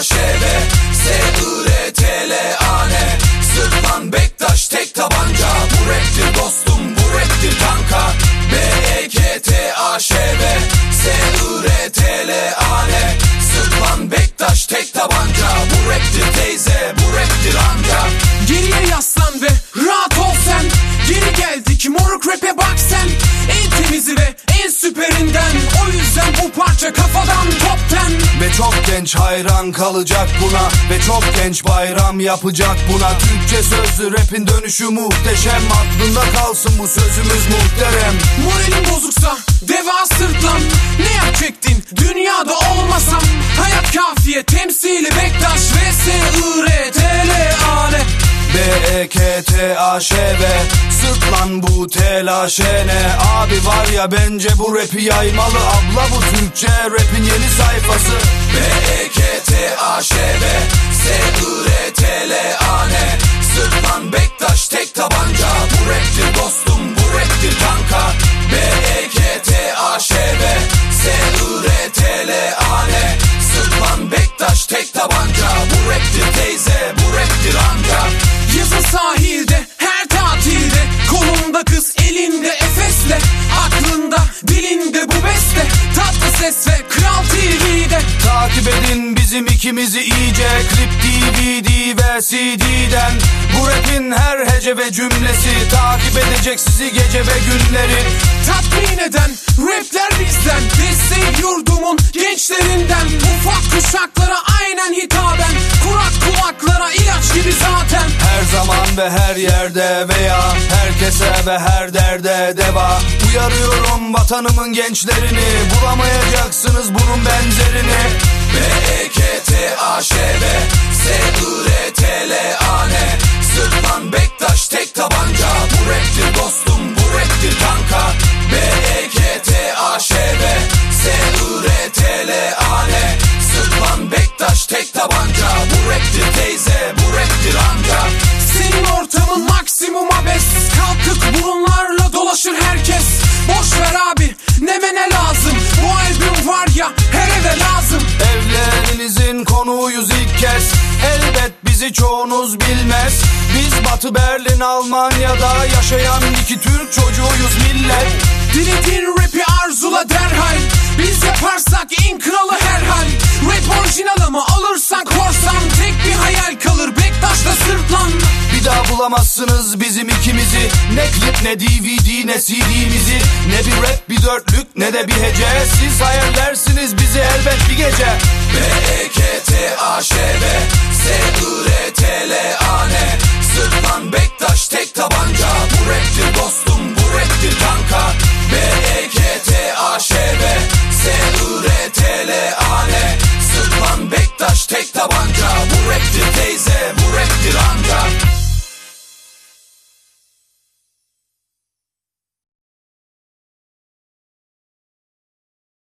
AŞV S-I-R-T-L-A-N Bektaş tek tabanca. Bu raptir dostum bu raptir kanka. B-E-K-T-A-Ş-V Bektaş tek tabanca. Bu raptir teyze bu raptir anca Geriye yaslan ve rahat ol sen. Geri geldik moruk rap'e bak sen. En temizi ve en süperinden. O yüzden bu parça kafadan top genç hayran kalacak buna Ve çok genç bayram yapacak buna. Türkçe sözlü rapin dönüşü muhteşem Aklında kalsın bu sözümüz muhterem. Moralim bozuksa deva sırtlan. Ne yap çektin dünyada olmasam? Hayat kafiye temsili Bektaş vs IR TLAN B-E-K-T-A-Ş-V Sık lan bu telaşene Abi var ya bence bu rapi yaymalı. Abla bu Türkçe rapin yeni sayfası. B-E-K-T-A-Ş-V S-I-R-T-L-A-N ikimizi iyice Klip DVD ve CD'den Bu rapin her hece ve cümlesi Takip edecek sizi gece ve günleri Tatmin eden rapler bizden Desteği yurdumun gençlerinden Ufak kuşaklara aynen hitaben Kurak kulaklara ilaç gibi zaten Her zaman ve her yerde veya Herkese ve her derde deva Uyarıyorum vatanımın gençlerini Bulamayacaksınız bunun benzerini B-E-K-T-A-Ş-V Batı Berlin Almanya'da yaşayan iki Türk çocuğuyuz millet. Dilediğin rapi arzula derhal Biz yaparsak en kralı herhal. Rap orijinal ama alırsan korsan Tek bir hayal kalır Bektaş'la sırtlan. Bir daha bulamazsınız bizim ikimizi Ne klip ne DVD ne CD'mizi Ne bir rap bir dörtlük ne de bir hece. Siz hayallersiniz bizi elbet bir gece. B-E-K-T-A-Ş-V S-I-R-T-L-A-N